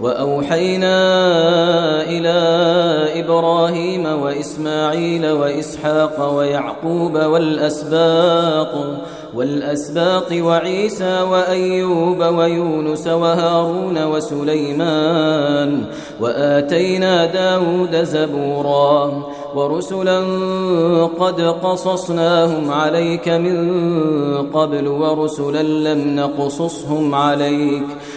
وأوحينا إلى إبراهيم وإسماعيل وإسحاق ويعقوب والأسباق والأسباق وعيسى وأيوب ويونس وهارون وسليمان وآتينا داود زبورا ورسلا قد قصصناهم عليك من قبل ورسلا لم نقصصهم عليك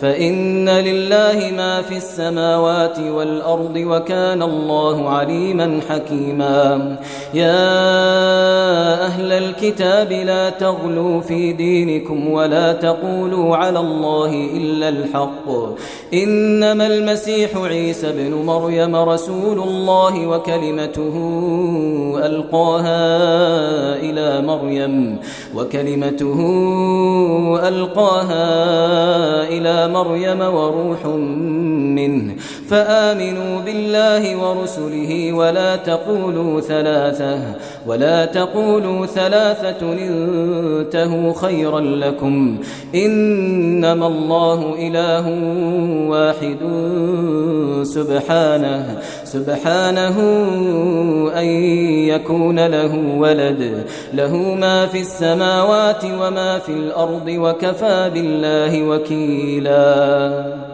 فإن لله ما في السماوات والأرض وكان الله عليما حكيما. يا أهل الكتاب لا تغلوا في دينكم ولا تقولوا على الله إلا الحق. إنما المسيح عيسى بن مريم رسول الله وكلمته ألقاها إلى مريم. وكلمته ألقاها إلى مريم وروح منه فآمنوا بالله ورسله ولا تقولوا ثلاثة ولا تقولوا ثلاثة انتهوا خيرا لكم إنما الله إله واحد سبحانه سبحانه أن يكون له ولد. له ما في السماوات وما في الأرض وكفى بالله وكيلاً.